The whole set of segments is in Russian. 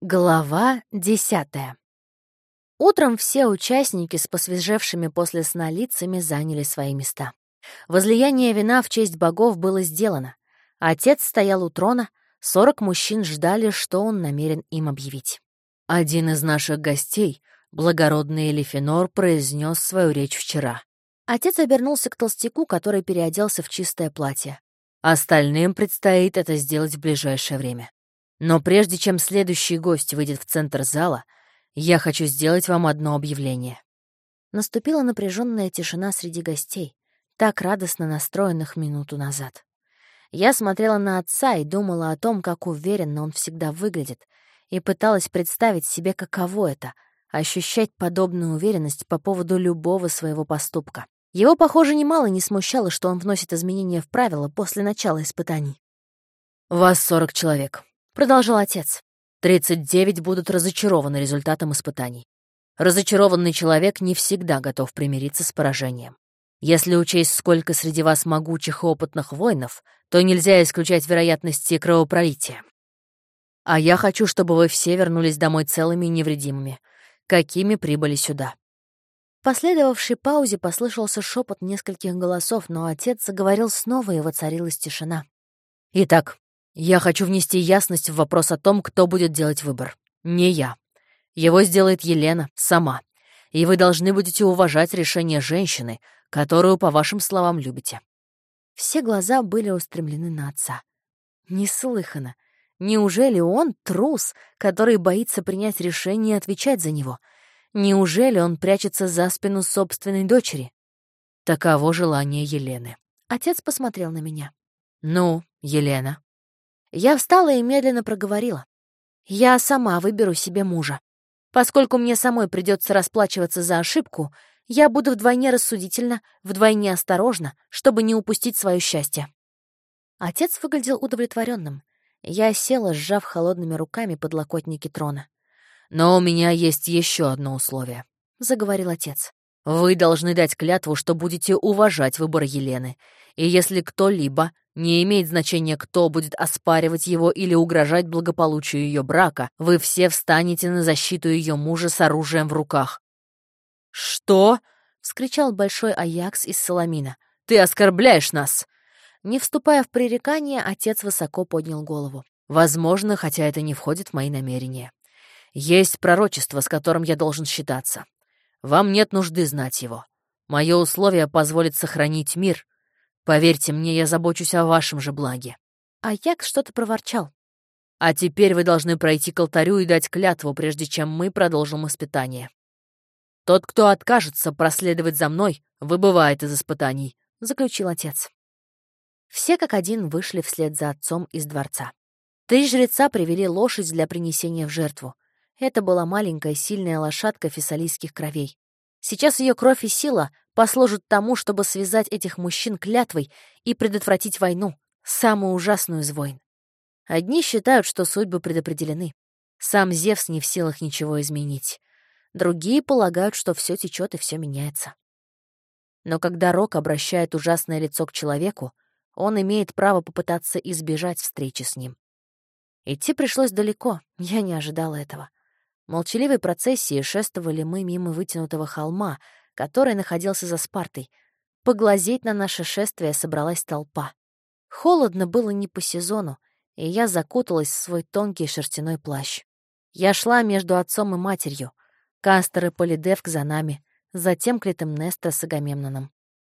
Глава десятая. Утром все участники с посвежевшими после сна лицами заняли свои места. Возлияние вина в честь богов было сделано. Отец стоял у трона, сорок мужчин ждали, что он намерен им объявить. Один из наших гостей, благородный Элифинор, произнес свою речь вчера. Отец обернулся к толстяку, который переоделся в чистое платье. Остальным предстоит это сделать в ближайшее время. Но прежде чем следующий гость выйдет в центр зала, я хочу сделать вам одно объявление. Наступила напряженная тишина среди гостей, так радостно настроенных минуту назад. Я смотрела на отца и думала о том, как уверенно он всегда выглядит, и пыталась представить себе, каково это — ощущать подобную уверенность по поводу любого своего поступка. Его, похоже, немало не смущало, что он вносит изменения в правила после начала испытаний. «Вас сорок человек продолжал отец. «Тридцать девять будут разочарованы результатом испытаний. Разочарованный человек не всегда готов примириться с поражением. Если учесть, сколько среди вас могучих и опытных воинов, то нельзя исключать вероятности кровопролития. А я хочу, чтобы вы все вернулись домой целыми и невредимыми, какими прибыли сюда». В последовавшей паузе послышался шепот нескольких голосов, но отец заговорил снова, и воцарилась тишина. «Итак, я хочу внести ясность в вопрос о том, кто будет делать выбор. Не я. Его сделает Елена сама. И вы должны будете уважать решение женщины, которую, по вашим словам, любите. Все глаза были устремлены на отца. Неслыханно. Неужели он трус, который боится принять решение и отвечать за него? Неужели он прячется за спину собственной дочери? Таково желание Елены. Отец посмотрел на меня. «Ну, Елена, я встала и медленно проговорила. «Я сама выберу себе мужа. Поскольку мне самой придется расплачиваться за ошибку, я буду вдвойне рассудительна, вдвойне осторожна, чтобы не упустить свое счастье». Отец выглядел удовлетворенным. Я села, сжав холодными руками подлокотники трона. «Но у меня есть еще одно условие», — заговорил отец. «Вы должны дать клятву, что будете уважать выбор Елены, и если кто-либо не имеет значения, кто будет оспаривать его или угрожать благополучию ее брака, вы все встанете на защиту ее мужа с оружием в руках. «Что?» — вскричал большой Аякс из Соломина. «Ты оскорбляешь нас!» Не вступая в пререкание, отец высоко поднял голову. «Возможно, хотя это не входит в мои намерения. Есть пророчество, с которым я должен считаться. Вам нет нужды знать его. Мое условие позволит сохранить мир, Поверьте мне, я забочусь о вашем же благе». А Як что-то проворчал. «А теперь вы должны пройти к алтарю и дать клятву, прежде чем мы продолжим испытание. Тот, кто откажется проследовать за мной, выбывает из испытаний», — заключил отец. Все как один вышли вслед за отцом из дворца. Три жреца привели лошадь для принесения в жертву. Это была маленькая сильная лошадка фессалийских кровей. Сейчас ее кровь и сила послужат тому, чтобы связать этих мужчин клятвой и предотвратить войну, самую ужасную из войн. Одни считают, что судьбы предопределены. Сам Зевс не в силах ничего изменить. Другие полагают, что все течет и все меняется. Но когда Рок обращает ужасное лицо к человеку, он имеет право попытаться избежать встречи с ним. Идти пришлось далеко, я не ожидала этого. Молчаливой процессии шествовали мы мимо вытянутого холма, который находился за Спартой. Поглазеть на наше шествие собралась толпа. Холодно было не по сезону, и я закуталась в свой тонкий шерстяной плащ. Я шла между отцом и матерью. Кастер и Полидевк за нами, затем Клитемнестра с Агамемноном.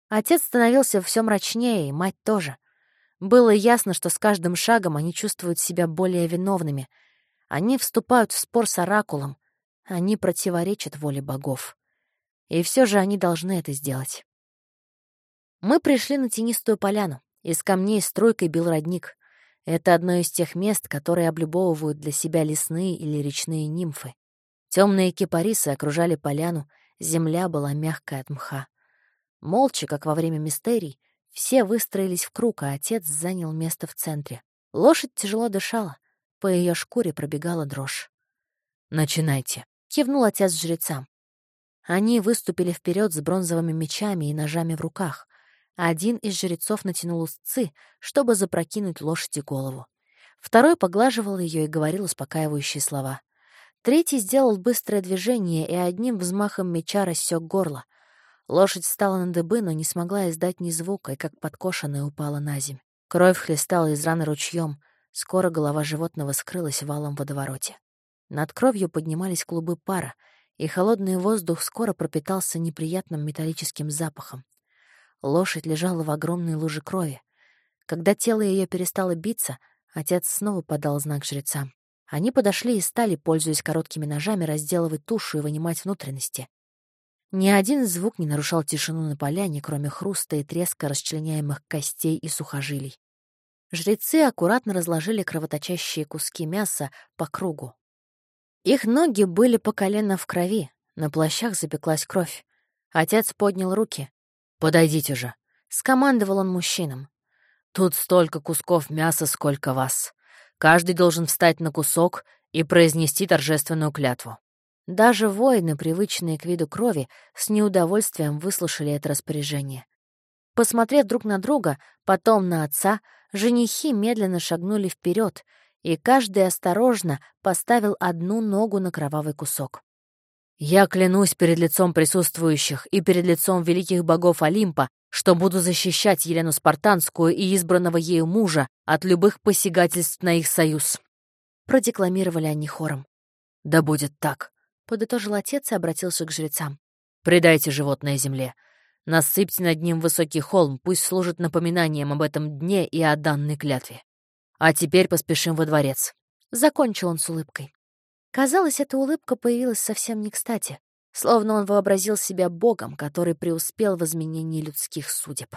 Отец становился все мрачнее, и мать тоже. Было ясно, что с каждым шагом они чувствуют себя более виновными. Они вступают в спор с Оракулом. Они противоречат воле богов. И все же они должны это сделать. Мы пришли на тенистую поляну. Из камней струйкой бил родник. Это одно из тех мест, которые облюбовывают для себя лесные или речные нимфы. Темные кипарисы окружали поляну, земля была мягкая от мха. Молча, как во время мистерий, все выстроились в круг, а отец занял место в центре. Лошадь тяжело дышала, по ее шкуре пробегала дрожь. «Начинайте», — кивнул отец жрецам. Они выступили вперед с бронзовыми мечами и ножами в руках. Один из жрецов натянул узцы, чтобы запрокинуть лошади голову. Второй поглаживал ее и говорил успокаивающие слова. Третий сделал быстрое движение и одним взмахом меча рассек горло. Лошадь встала на дыбы, но не смогла издать ни звука, и как подкошенная упала на земь. Кровь хлестала из раны ручьем. Скоро голова животного скрылась в валом водовороте. Над кровью поднимались клубы пара, и холодный воздух скоро пропитался неприятным металлическим запахом. Лошадь лежала в огромной луже крови. Когда тело ее перестало биться, отец снова подал знак жрецам. Они подошли и стали, пользуясь короткими ножами, разделывать тушу и вынимать внутренности. Ни один звук не нарушал тишину на поляне, кроме хруста и треска расчленяемых костей и сухожилий. Жрецы аккуратно разложили кровоточащие куски мяса по кругу. Их ноги были по колено в крови, на плащах запеклась кровь. Отец поднял руки. «Подойдите же», — скомандовал он мужчинам. «Тут столько кусков мяса, сколько вас. Каждый должен встать на кусок и произнести торжественную клятву. Даже воины, привычные к виду крови, с неудовольствием выслушали это распоряжение. Посмотрев друг на друга, потом на отца, женихи медленно шагнули вперед, и каждый осторожно поставил одну ногу на кровавый кусок. «Я клянусь перед лицом присутствующих и перед лицом великих богов Олимпа, что буду защищать Елену Спартанскую и избранного ею мужа от любых посягательств на их союз», — продекламировали они хором. «Да будет так», подытожил отец и обратился к жрецам. «Предайте животное земле. Насыпьте над ним высокий холм, пусть служит напоминанием об этом дне и о данной клятве. А теперь поспешим во дворец». Закончил он с улыбкой. Казалось, эта улыбка появилась совсем не кстати, словно он вообразил себя богом, который преуспел в изменении людских судеб.